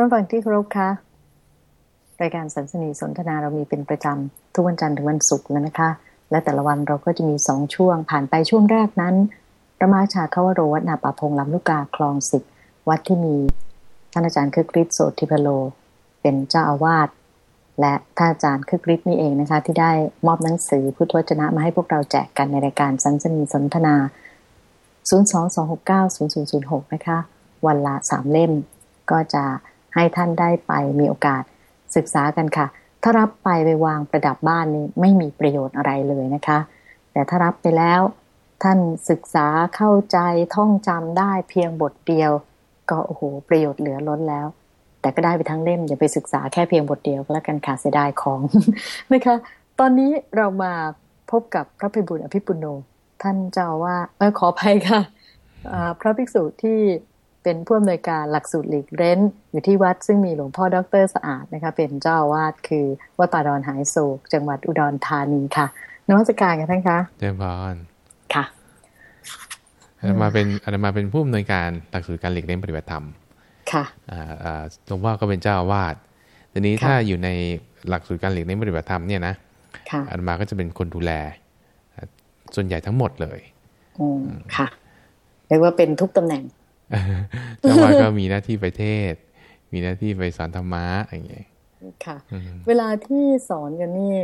ท่านฟังที่เคารพคะรายการสันสนีสนทนาเรามีเป็นประจำ ทุกวันจันทร์ถึงวันศุกร์แล้วนะคะ และแต่ละวันเราก็จะมีสองช่วง ผ่านไปช่วงแรกนั้นพระมาชาคาวโรวัดนาป่าพงลำลูกกาคลองสิบวัดที่มีท่านอาจารย์คึกฤทธิ์โสติพโล เป็นเจ้าอาวาสและท่านอาจารย์คึกฤทธิ์นี่เองนะคะ ที่ได้มอบหนังสือพุทธวจนะมาให้พวกเราแจกกันในรายการสันสนีสนทนา 022690006 นะคะ วันละสามเล่มก็จะ ให้ท่านได้ไปมีโอกาสศึกษากันค่ะ ถ้ารับไปไปวางประดับบ้านนี้ไม่มีประโยชน์อะไรเลยนะคะ แต่ถ้ารับไปแล้ว ท่านศึกษาเข้าใจท่องจำได้เพียงบทเดียว ก็โอ้โหประโยชน์เหลือล้นแล้ว แต่ก็ได้ไปทั้งเล่มอย่าไปศึกษาแค่เพียงบทเดียวก็แล้วกันค่ะเสียดายของนะคะ ตอนนี้เรามาพบกับพระพิบูลอภิปุโนท่านเจ้าว่าเออขออภัยค่ะพระภิกษุที่ เป็นผู้อำนวยการหลักสูตรหลีกเร้น อยู่ที่วัดซึ่งมีหลวงพ่อดรสะอาดนะคะเป็นเจ้าวาดคือวัดป่าดอนหายโศก จังหวัดอุดรธานีค่ะนวัตการกันท่านคะเจริญพรค่ะอามาเป็นอามาเป็นผู้อำนวยการหลักสูตรการหลีกเล่นปฏิบัติธรรม ค่ะหลวงพ่อก็เป็นเจ้าวาดทีนี้ถ้าอยู่ในหลักสูตรการหลีกเล่นปฏิบัติธรรมเนี่ยนะอามาก็จะเป็นคนดูแล ส่วนใหญ่ทั้งหมดเลย อืมค่ะเรียกว่าเป็นทุกตำแหน่ง เจ้าวาดก็มีหน้าที่ไปเทศ มีหน้าที่ไปสอนธรรมะอย่างเงี้ยค่ะ เวลาที่สอนกันนี่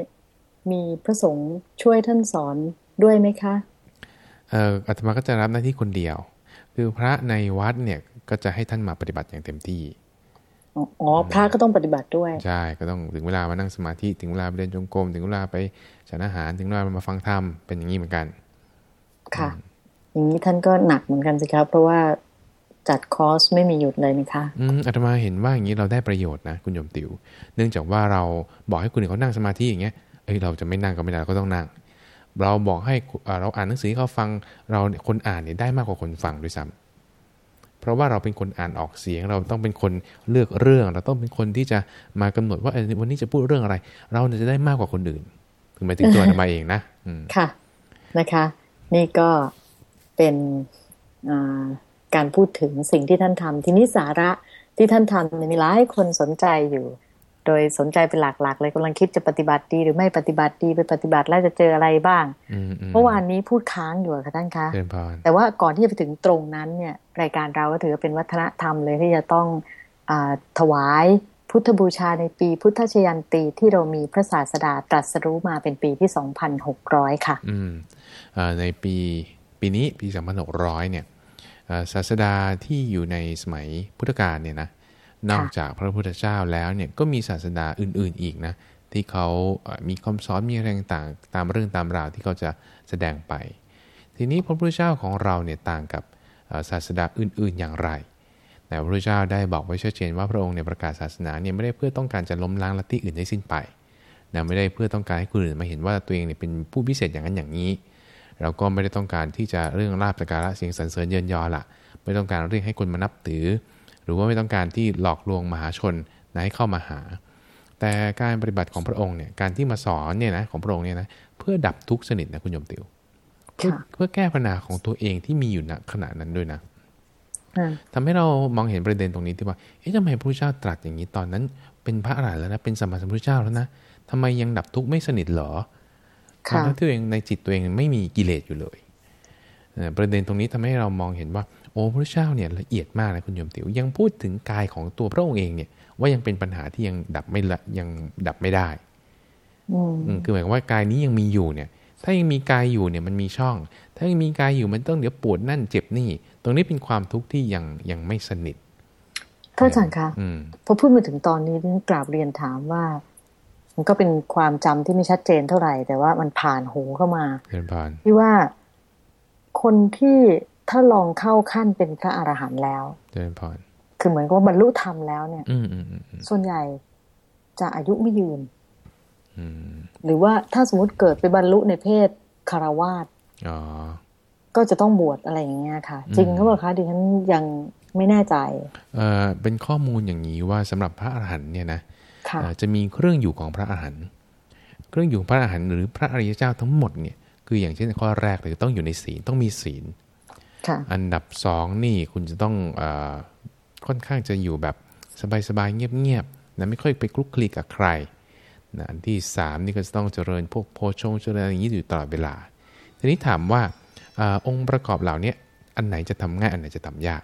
มีพระสงฆ์ช่วยท่านสอนด้วยไหมคะเอ่ออาตมาก็จะรับหน้าที่คนเดียว คือพระในวัดเนี่ยก็จะให้ท่านมาปฏิบัติอย่างเต็มที่อ๋อพระก็ต้องปฏิบัติด้วย ใช่ก็ต้องถึงเวลามานั่งสมาธิถึงเวลาไปเดินจงกรมถึงเวลาไปฉันอาหารถึงเวลามาฟังธรรมเป็นอย่างนี้เหมือนกัน ค่ะ อย่างนี้ท่านก็หนักเหมือนกันสิครับ เพราะว่า จัดคอร์สไม่มีหยุดเลยนะคะอืมอาตมาเห็นว่าอย่างนี้เราได้ประโยชน์นะคุณโยมติว เนื่องจากว่าเราบอกให้คุณเขานั่งสมาธิอย่างเงี้ยเอ้ยเราจะไม่นั่งก็ไม่ได้เราก็ต้องนั่ง เราบอกให้เราอ่านหนังสือเขาฟังเราคนอ่านเนี่ยได้มากกว่าคนฟังด้วยซ้ำเพราะว่าเราเป็นคนอ่านออกเสียง เราต้องเป็นคนเลือกเรื่อง เราต้องเป็นคนที่จะมากำหนดว่าวันนี้จะพูดเรื่องอะไร เราจะได้มากกว่าคนอื่นถึงหมายถึงตัวอาตมาเองนะค่ะนะคะ นี่ก็เป็น การพูดถึงสิ่งที่ท่านทำทีนี้สาระที่ท่านทำมีหลายคนสนใจอยู่ โดยสนใจเป็นหลักๆเลยกำลังคิดจะปฏิบัติดีหรือไม่ปฏิบัติดีไปปฏิบัติแล้วจะเจออะไรบ้างเมื่อวานนี้พูดค้างอยู่ค่ะท่านคะแต่ว่าก่อนที่จะไปถึงตรงนั้นเนี่ยรายการเราก็ถือเป็นวัฒนธรรมเลยที่จะต้องอถวายพุทธบูชาในปีพุทธชยันตีที่เรามีพระศาสดาตรัสรู้มาเป็นปีที่ 2,600 ค่ะ อืมในปีปีนี้ปี 2,600 เนี่ย ศาสดาที่อยู่ในสมัยพุทธกาลเนี่ยนะนอกจากพระพุทธเจ้าแล้วเนี่ยก็มีศาสดาอื่น ๆอีกนะที่เขามีคำสอนมีอะไรต่างตามเรื่องตามราวที่เขาจะแสดงไป ทีนี้พระพุทธเจ้าของเราเนี่ยต่างกับศาสดาอื่น ๆ อย่างไร แต่พระพุทธเจ้าได้บอกไว้ชัดเจนว่าพระองค์ในประกาศศาสนาเนี่ยไม่ได้เพื่อต้องการจะล้มล้างลัทธิอื่นให้สิ้นไปนะไม่ได้เพื่อต้องการให้คนอื่นมาเห็นว่าตัวเองเนี่ยเป็นผู้พิเศษอย่างนั้นอย่างนี้ เราก็ไม่ได้ต้องการที่จะเรื่องลาบสการะเสียงสรรเสริญเยินยอละไม่ต้องการเรียกให้คนมานับถือ หรือว่าไม่ต้องการที่หลอกลวงมหาชนนะให้เข้ามาหา แต่การปฏิบัติของพระองค์เนี่ยการที่มาสอนเนี่ยนะของพระองค์เนี่ยนะเพื่อดับทุกข์สนิทนะคุณโยมติวเพื่อเพื่อแก้ปัญหาของตัวเองที่มีอยู่ณขณะนั้นด้วยนะทำให้เรามองเห็นประเด็นตรงนี้ที่ว่า เอ๊ะทำไมพระพุทธเจ้าตรัสอย่างนี้ตอนนั้น เป็นพระอรหันต์แล้วนะ เป็นสมมาสัมพุทธเจ้าแล้วนะทำไมยังดับทุกข์ไม่สนิทหรอ ทั้งที่ตัวเองในจิตตัวเองไม่มีกิเลสอยู่เลยประเด็นตรงนี้ทำให้เรามองเห็นว่า โอ้พระเจ้าเนี่ยละเอียดมากนะคุณโยมติ๋วยังพูดถึงกายของตัวพระองค์เองเนี่ย ว่ายังเป็นปัญหาที่ยังดับไม่ละยังดับไม่ได้คือหมายความว่ากายนี้ยังมีอยู่เนี่ย ถ้ายังมีกายอยู่เนี่ยมันมีช่อง ถ้ายังมีกายอยู่มันต้องเดี๋ยวปวดนั่นเจ็บนี่ ตรงนี้เป็นความทุกข์ที่ยังยังไม่สนิทท่านอาจารย์คะพอพูดมาถึงตอนนี้กราบเรียนถามว่า มันก็เป็นความจำที่ไม่ชัดเจนเท่าไหร่ แต่ว่ามันผ่านหูเข้ามาที่ว่าคนที่ถ้าลองเข้าขั้นเป็นพระอรหันต์แล้วเจริญพรคือเหมือนกับว่าบรรลุธรรมแล้วเนี่ยส่วนใหญ่จะอายุไม่ยืนหรือว่าถ้าสมมติเกิดไปบรรลุในเพศคารวาสก็จะต้องบวชอะไรอย่างเงี้ยค่ะ จริงหรือเปล่าคะดิฉันยังไม่แน่ใจ เออเป็นข้อมูลอย่างนี้ว่าสำหรับพระอรหันต์เนี่ยนะ จะมีเครื่องอยู่ของพระอาหารหันต์เครื่องอยู่พระอาหารหันต์หรือพระอริยเจ้าทั้งหมดเนี่ยคืออย่างเช่นข้อแรกเลยต้องอยู่ในศีลต้องมีศีลอันดับสองนี่คุณจะต้องอค่อนข้างจะอยู่แบบสบายๆเงียบๆนะไม่ค่อยไปคลุกคลีกับใครนะอันที่สามนี่ก็จะต้องเจริญพวกโพชงเจริญอย่างนี้อยู่ตลอดเวลา ทีนี้ถามว่าอาองค์ประกอบเหล่านี้อันไหนจะทำง่ายอันไหนจะทำยาก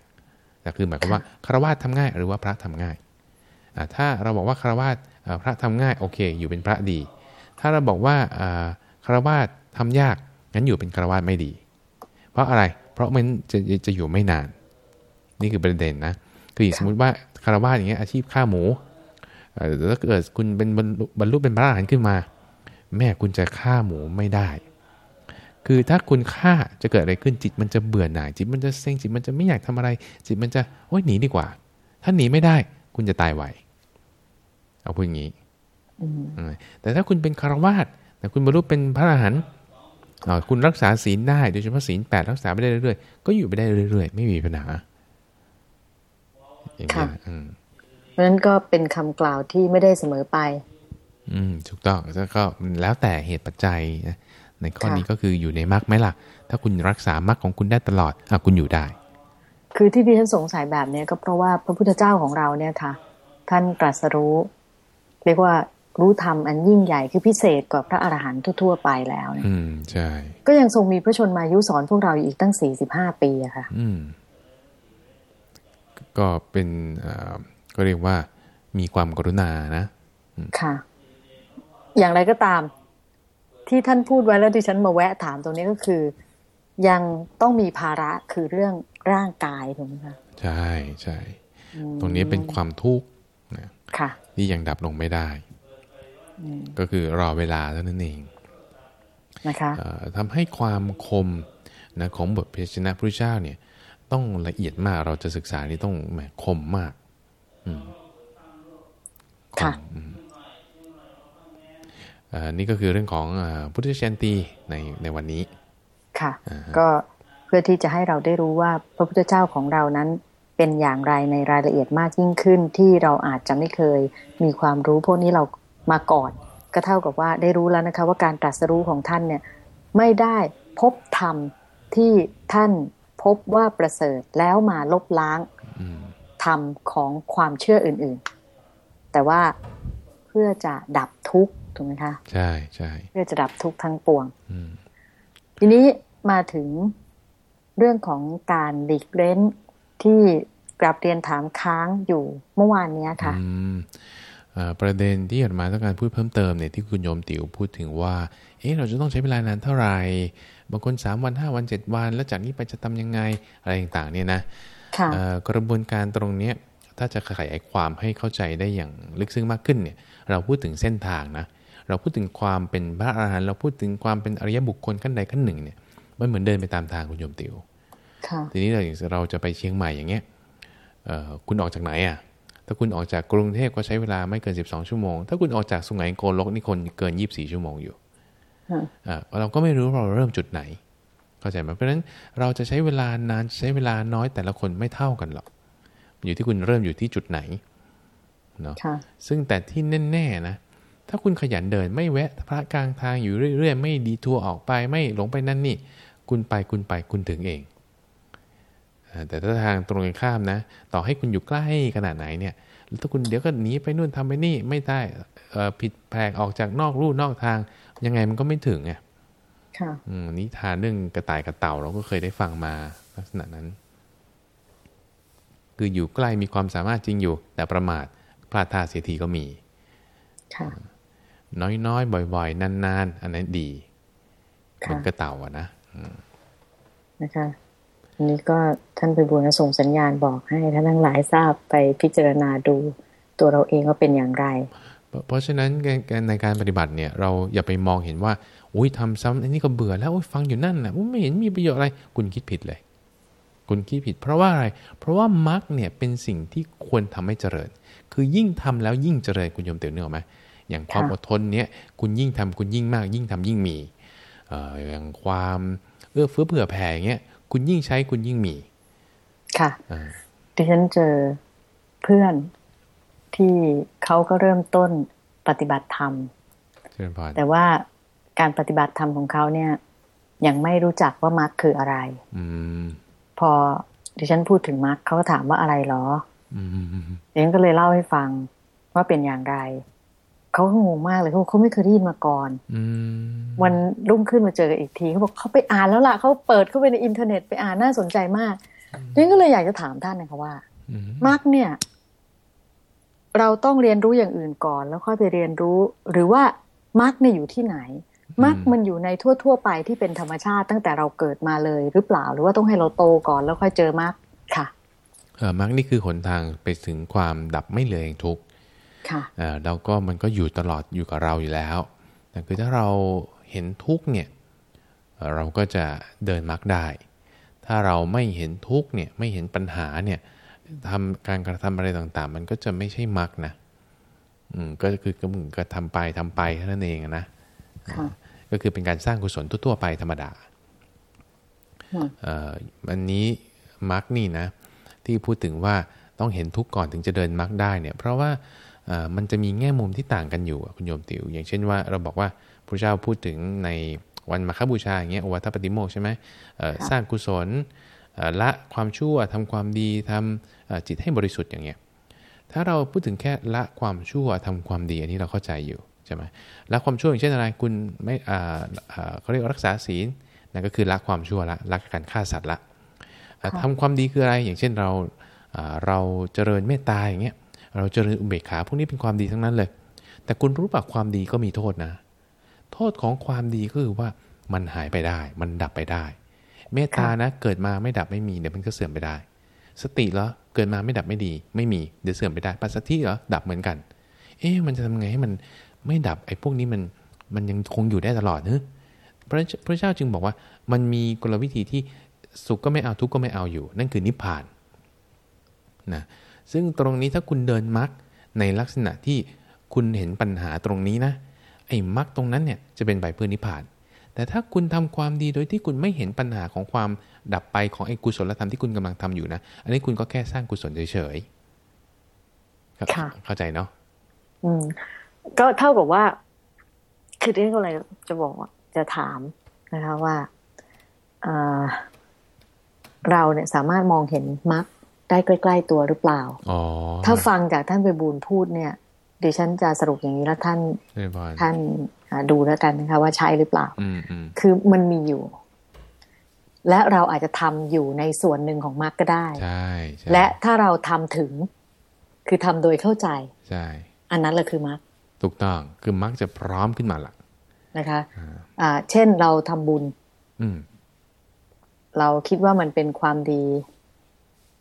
นะคือหมายความว่าคารวะทำง่ายหรือว่าพระทำง่าย ถ้าเราบอกว่าคารวะพระทำง่ายโอเค อยู่เป็นพระดี ถ้าเราบอกว่าคารวะทำยากงั้นอยู่เป็นคารวะไม่ดี เพราะอะไรเพราะมันจะจะอยู่ไม่นาน นี่คือประเด็นนะคือสมมติว่าคารวะอย่างเงี้ยอาชีพฆ่าหมูถ้าเกิดคุณเป็นบรรลุเป็นพระอรหันต์ขึ้นมา แม่คุณจะฆ่าหมูไม่ได้ คือถ้าคุณฆ่าจะเกิดอะไรขึ้นจิตมันจะเบื่อหน่าย จิตมันจะเซ็งจิตมันจะไม่อยากทำอะไร จิตมันจะโอ้ยหนีดีกว่า ถ้าหนีไม่ได้คุณจะตายไหว เอาพูดอย่างนี้แต่ถ้าคุณเป็นคารวาสแต่คุณบรรลุเป็นพระอรหันต์คุณรักษาศีลได้โดยเฉพาะศีลแปดรักษาไปได้เรื่อยๆก็อยู่ไปได้เรื่อยๆ ไม่มีปัญหาอย่างนี้เพราะฉะนั้นก็เป็นคำกล่าวที่ไม่ได้เสมอไป อืมถูกต้องแล้วก็แล้วแต่เหตุปัจจัยนะในข้อนี้ก็คืออยู่ในมรรคไหมล่ะ ถ้าคุณรักษามรรคของคุณได้ตลอดอะคุณอยู่ได้ คือที่ดิฉันสงสัยแบบนี้ก็เพราะว่าพระพุทธเจ้าของเราเนี่ยค่ะ ท่านตรัสรู้ เรียกว่ารู้ธรรมอันยิ่งใหญ่คือพิเศษกว่าพระอรหันต์ทั่ว ๆ ไปแล้วเนี่ยอืมใช่ ก็ยังทรงมีพระชนมายุสอนพวกเราอีกตั้งสี่สิบห้าปีอะค่ะ อืม ก็เป็นอ่าก็เรียกว่ามีความกรุณานะค่ะ อย่างไรก็ตาม ที่ท่านพูดไว้แล้วดิฉันมาแวะถามตรงนี้ก็คือ ยังต้องมีภาระคือเรื่องร่างกายถูกไหมคะใช่ใช่ตรงนี้เป็นความทุกข์ นะค่ะที่ยังดับลงไม่ได้ ก็คือรอเวลาเท่านั้นเองนะคะทำให้ความคมนะของบทเพชนะพระเจ้าเนี่ย ต้องละเอียดมากเราจะศึกษานี่ต้องแหมคมมากค่ะนี่ก็คือเรื่องของพุทธชันตีในในวันนี้ ค่ะ ก็เพื่อที่จะให้เราได้รู้ว่าพระพุทธเจ้าของเรานั้น เป็นอย่างไรในรายละเอียดมากยิ่งขึ้น ที่เราอาจจะไม่เคยมีความรู้พวกนี้เรามาก่อน ก็เท่ากับว่าได้รู้แล้วนะคะว่าการตรัสรู้ของท่านเนี่ยไม่ได้พบธรรมที่ท่านพบว่าประเสริฐแล้วมาลบล้างธรรมของความเชื่ออื่น ๆ แต่ว่าเพื่อจะดับทุกข์ถูกไหมคะใช่ใช่เพื่อจะดับทุกข์ทั้งปวงทีนี้มาถึงเรื่องของการหลีกเล้นที่ กลับเรียนถามค้างอยู่เมื่อวานนี้ค่ะประเด็นที่อยากมาต้องการพูดเพิ่มเติมเนี่ยที่คุณโยมติ๋วพูดถึงว่า เอ๊ะเราจะต้องใช้เวลานานเท่าไหร่บางคนสามวันห้าวันเจ็ดวัน แล้วจากนี้ไปจะทำยังไงอะไรต่างๆเนี่ยนะกระบวนการตรงเนี้ยถ้าจะขยายความให้เข้าใจได้อย่างลึกซึ้งมากขึ้นเนี่ย เราพูดถึงเส้นทางนะ เราพูดถึงความเป็นพระอรหันต์เราพูดถึงความเป็นอริยบุคคลขั้นใดขั้นหนึ่งเนี่ยมันเหมือนเดินไปตามทางคุณโยมติวทีนี้เราเราจะไปเชียงใหม่อย่างเงี้ย คุณออกจากไหนอะถ้าคุณออกจากกรุงเทพก็ใช้เวลาไม่เกิน 12 ชั่วโมง ถ้าคุณออกจากสุไหงโกลกนี่คนเกิน 24 ชั่วโมงอยู่เราก็ไม่รู้เราเริ่มจุดไหน เข้าใจไหมเพราะฉะนั้นเราจะใช้เวลานานใช้เวลาน้อยแต่ละคนไม่เท่ากันหรอก อยู่ที่คุณเริ่มอยู่ที่จุดไหนเนาะซึ่งแต่ที่แน่ๆนะ ถ้าคุณขยันเดินไม่แวะพระกลางทางอยู่เรื่อยๆ ไม่ดีทัวร์ออกไปไม่หลงไปนั่นนี่ คุณไปคุณไปคุณถึงเอง แต่ถ้าทางตรงกันข้ามนะ ต่อให้คุณอยู่ใกล้ขนาดไหนเนี่ยถ้าคุณเดี๋ยวก็หนีไปนู่นทำไปนี่ไม่ได้ผิดแผกออกจากนอกรูนอกทาง ยังไงมันก็ไม่ถึงไงค่ะนิทานเรื่องกระต่ายกระเต่าเราก็เคยได้ฟังมาลักษณะนั้น คืออยู่ใกล้มีความสามารถจริงอยู่ แต่ประมาทพลาดท่าเสียทีก็มีค่ะน้อยๆ บ่อย ๆ นานๆ อันนั้นดีเหมือนกระเต่าอะนะนะคะ นี้ก็ท่านไปบุญส่งสัญญาณบอกให้ท่านทั้งหลายทราบไปพิจารณาดูตัวเราเองว่าเป็นอย่างไร เพราะฉะนั้นในการปฏิบัติเนี่ยเราอย่าไปมองเห็นว่าอุ้ยทำซ้ำอันนี้ก็เบื่อแล้วฟังอยู่นั่นนะไม่เห็นมีประโยชน์อะไร คุณคิดผิดเลย คุณคิดผิด เพราะว่าอะไร เพราะว่ามรรคเนี่ยเป็นสิ่งที่ควรทำให้เจริญ คือยิ่งทำแล้วยิ่งเจริญคุณโยมเตียวเนื้อไหมอย่างความอดทนเนี่ยคุณยิ่งทำคุณยิ่งมาก ยิ่งทำยิ่งมีอย่างความเอื้อเฟื้อเผื่อแผ่เงี้ย คุณยิ่งใช้คุณยิ่งมี ค่ะดิฉันเจอเพื่อนที่เขาก็เริ่มต้นปฏิบัติธรรม แต่ว่าการปฏิบัติธรรมของเขาเนี่ย ยังไม่รู้จักว่ามรรคคืออะไรอพอดิฉันพูดถึงมรรคเขาก็ถามว่าอะไรหรอออืมเองก็เลยเล่าให้ฟังว่าเป็นอย่างไร เขาก็งงมากเลยเขาบอกเขาไม่เคยได้ยินมาก่อนอืมวันรุ่งขึ้นมาเจอกันอีกทีเขาบอกเขาไปอ่านแล้วล่ะเขาเปิดเข้าไปในอินเทอร์เน็ตไปอ่านน่าสนใจมากเองก็เลยอยากจะถามท่านนะคะว่าอืมมักเนี่ย เราต้องเรียนรู้อย่างอื่นก่อน แล้วค่อยไปเรียนรู้ หรือว่ามักเนี่ยอยู่ที่ไหนมักมันอยู่ในทั่ว ๆ ไปที่เป็นธรรมชาติตั้งแต่เราเกิดมาเลยหรือเปล่า หรือว่าต้องให้เราโตก่อนแล้วค่อยเจอมักค่ะเออมรรคนี่คือหนทางไปถึงความดับไม่เหลือแห่งทุกข์ค่ะเออ แล้วก็มันก็อยู่ตลอดอยู่กับเราอยู่แล้วแต่คือถ้าเราเห็นทุกข์เนี่ยเอ่อเราก็จะเดินมรรคได้ ถ้าเราไม่เห็นทุกข์เนี่ยไม่เห็นปัญหาเนี่ยทำการกระทำอะไรต่างๆ มันก็จะไม่ใช่มรรคนะอืมก็คือก็เหมือนกับทำไปทำไปแค่นั้นเองอะนะค่ะก็คือเป็นการสร้างกุศลทั่วๆไปธรรมดาอืมเอ่ออันนี้มรรคนี่นะ ที่พูดถึงว่าต้องเห็นทุกข์ก่อนถึงจะเดินมรรคได้เนี่ย เพราะว่าเอ่อ มันจะมีแง่มุมที่ต่างกันอยู่อะคุณโยมติว อย่างเช่นว่าเราบอกว่าพระเจ้าพูดถึงในวันมาฆบูชาอย่างเงี้ยโอวัตปฏิโมกข์ใช่ไหมเอ่อค่ะสร้างกุศลเอ่อละความชั่วทำความดีทำเอ่อจิตให้บริสุทธิ์อย่างเงี้ยถ้าเราพูดถึงแค่ละความชั่วทำความดีอันนี้เราเข้าใจอยู่ใช่ไหมละความชั่วอย่างเช่นอะไรคุณไม่อ่าอ่าเขาเรียกว่ารักษาศีลนั่นก็คือละความชั่วละละการฆ่าสัตว์ละอะค่ะทำความดีคืออะไรอย่างเช่นเราอ่าเราเจริญเมตตาอย่างเงี้ย เราเจริญอุเบกขาพวกนี้เป็นความดีทั้งนั้นเลย แต่คุณรู้ป่ะความดีก็มีโทษนะ โทษของความดีก็คือว่ามันหายไปได้ มันดับไปได้ เมตตานะเกิดมาไม่ดับไม่มีเดี๋ยวมันก็เสื่อมไปได้ สติเหรอเกิดมาไม่ดับไม่ดี ไม่มีเดี๋ยวเสื่อมไปได้ปัสสติเหรอดับเหมือนกัน เอ๊ะมันจะทำไงให้มันไม่ดับไอ้พวกนี้มันมันยังคงอยู่ได้ตลอดเนอะพระพระเจ้าจึงบอกว่ามันมีกลวิธีที่สุขก็ไม่เอาทุกข์ก็ไม่เอาอยู่ นั่นคือนิพพานนะ ซึ่งตรงนี้ถ้าคุณเดินมรรคในลักษณะที่คุณเห็นปัญหาตรงนี้นะไอ้มรรคตรงนั้นเนี่ยจะเป็นใบเพื่อนิพพาน แต่ถ้าคุณทำความดีโดยที่คุณไม่เห็นปัญหาของความดับไปของไอ้กุศลธรรมที่คุณกำลังทำอยู่นะ อันนี้คุณก็แค่สร้างกุศลเฉยๆครับค่ะเข้าใจเนาะอืมก็เท่ากับว่า คือที่อะไรจะบอกว่าจะถามนะคะว่าเอ่อเราเนี่ยสามารถมองเห็นมรรค ได้ใกล้ ๆ ตัวหรือเปล่าอ๋อถ้าฟังจากท่านไปบูลย์พูดเนี่ยดิฉันจะสรุปอย่างนี้แล้วท่านเรียบร้อยท่านอ่าดูแล้วกันนะคะ ว่าใช่หรือเปล่าอืมอืมคือมันมีอยู่ และเราอาจจะทำอยู่ในส่วนหนึ่งของมรรคก็ได้ใช่ใช่และถ้าเราทำถึง คือทำโดยเข้าใจใช่อันนั้นแหละคือมรรคถูกต้องคือมักจะพร้อมขึ้นมาละนะคะอ่าอ่าเช่นเราทำบุญอืมเราคิดว่ามันเป็นความดี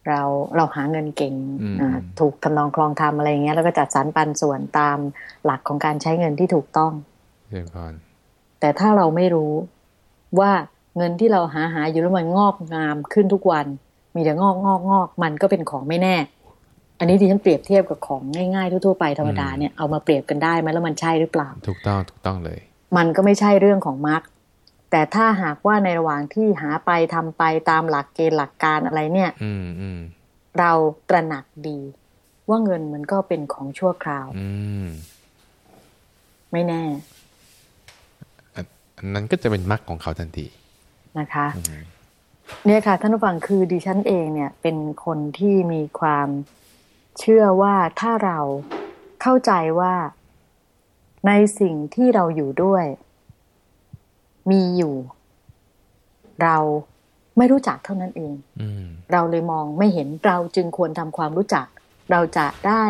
เราเราหาเงินเก่งอืมอ่าถูกทำนองคลองทำอะไรอย่างเงี้ย แล้วก็จัดสรรปันส่วนตามหลักของการใช้เงินที่ถูกต้องเรียบร้อยแต่ถ้าเราไม่รู้ว่าเงินที่เราหาหาอยู่แล้วมันงอกงามขึ้นทุกวัน มีแต่งอกงอกงอกมันก็เป็นของไม่แน่ อันนี้ดิฉันเปรียบเทียบกับของง่ายๆทั่วๆไปธรรมดาเนี่ยเอามาเปรียบกันได้ไหมแล้วมันใช่หรือเปล่า ถูกต้องถูกต้องเลย มันก็ไม่ใช่เรื่องของมรรค แต่ถ้าหากว่าในระหว่างที่หาไปทำไปตามหลักเกณฑ์หลักการอะไรเนี่ยอืมอืมเราตระหนักดี ว่าเงินมันก็เป็นของชั่วคราวอืมไม่แน่อันอันนั้นก็จะเป็นมรรคของเขาทันทีนะคะอืมเนี่ยค่ะท่านผู้ฟังคือดิฉันเองเนี่ย เป็นคนที่มีความเชื่อว่าถ้าเราเข้าใจว่าในสิ่งที่เราอยู่ด้วย มีอยู่ เราไม่รู้จักเท่านั้นเองอืมเราเลยมองไม่เห็นเราจึงควรทำความรู้จัก เราจะได้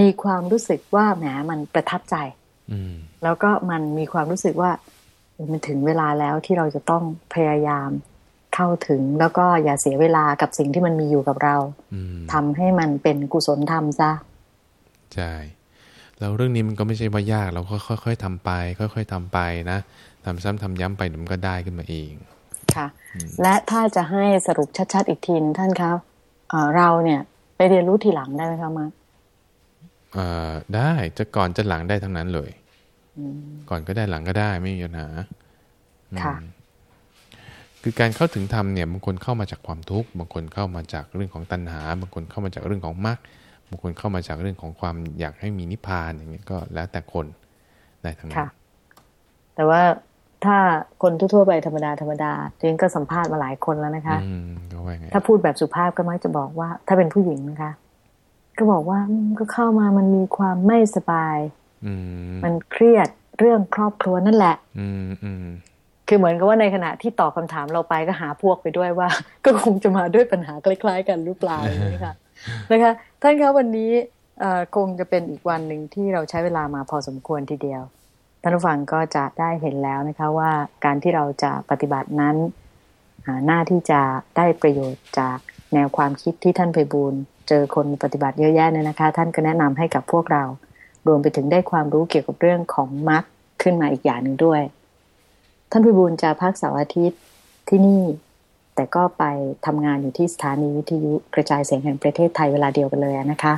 มีความรู้สึกว่าแหมมันประทับใจอืมแล้วก็มันมีความรู้สึกว่าเออมันถึงเวลาแล้วที่เราจะต้องพยายามเข้าถึงแล้วก็อย่าเสียเวลากับสิ่งที่มันมีอยู่กับเราอืมทำให้มันเป็นกุศลธรรมซะใช่ แล้วเรื่องนี้มันก็ไม่ใช่ว่ายากเราก็ค่อยๆทำไป ค่อย ๆทำไปนะทำซ้ำทำย้ำไปเดี๋ยวมันก็ได้ขึ้นมาเองค่ะ และถ้าจะให้สรุปชัดๆอีกทีนึงท่านครับเอ่อเราเนี่ย ไปเรียนรู้ทีหลังได้ไหมคะมาร์คเอ่อได้จะก่อนจะหลังได้ทั้งนั้นเลยก่อนก็ได้หลังก็ได้ไม่มีปัญหาค่ะอืมคือการเข้าถึงธรรมเนี่ยบางคนเข้ามาจากความทุกข์บางคนเข้ามาจากเรื่องของตัณหา บางคนเข้ามาจากเรื่องของมรรค บางคนเข้ามาจากเรื่องของความอยากให้มีนิพพานอย่างเงี้ยก็แล้วแต่คนได้ทั้งนั้ค่ะนแต่ว่าถ้าคนทั่วๆไปธรรมดาธรรมดาเรียนก็สัมภาษณ์มาหลายคนแล้วนะคะอืมก็ว่าไงถ้าพูดแบบสุภาพก็มักจะบอกว่า ถ้าเป็นผู้หญิงนะคะ ก็บอกว่าก็เข้ามามันมีความไม่สบายอืมมันเครียดเรื่องครอบครัวนั่นแหละ อืมอืมคือเหมือนกับว่าในขณะที่ตอบคำถามเราไปก็หาพวกไปด้วยว่า ก็คงจะมาด้วยปัญหาคล้ายๆ กันหรือเปล่าอย่างนี้ค่ะนะคะ ท่านคะวันนี้คงจะเป็นอีกวันหนึ่งที่เราใช้เวลามาพอสมควรทีเดียวท่านผู้ฟังก็จะได้เห็นแล้วนะคะว่าการที่เราจะปฏิบัตินั้นหน้าที่จะได้ประโยชน์จากแนวความคิดที่ท่านไปบูลเจอคนปฏิบัติเยอะแยะเนี่ยนะคะ ท่านก็แนะนำให้กับพวกเรา รวมไปถึงได้ความรู้เกี่ยวกับเรื่องของมรรคขึ้นมาอีกอย่างหนึ่งด้วย ท่านพิบูลจะพักเสาร์อาทิตย์ที่นี่ แต่ก็ไปทำงานอยู่ที่สถานีวิทยุกระจายเสียงแห่งประเทศไทยเวลาเดียวกันเลยนะคะ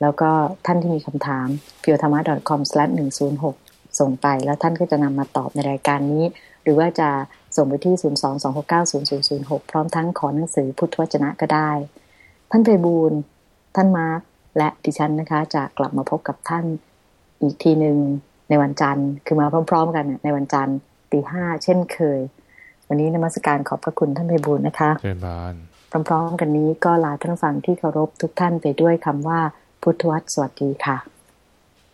แล้วก็ท่านที่มีคำถาม p u r e t h a m a c o m 1 0 6ส่งไป แล้วท่านก็จะนำมาตอบในรายการนี้ หรือว่าจะส่งไปที่ 022690006 พร้อมทั้งขอหนังสือพุทธวจนะก็ได้ ท่านไพบูลย์ท่านมาร์คและดิฉันนะคะ จะกลับมาพบกับท่านอีกทีหนึ่งในวันจันทร์ คือมาพร้อม ๆ กันในวันจันทร์ตีห้าเช่นเคย วันนี้นมัสการขอบพระคุณท่านไพบูลย์นะคะเชิญบานพร้อมๆกันนี้ก็ลาท่านผู้ฟังที่เคารพทุกท่านไปด้วยคำว่าพุทธวัตรสวัสดีค่ะ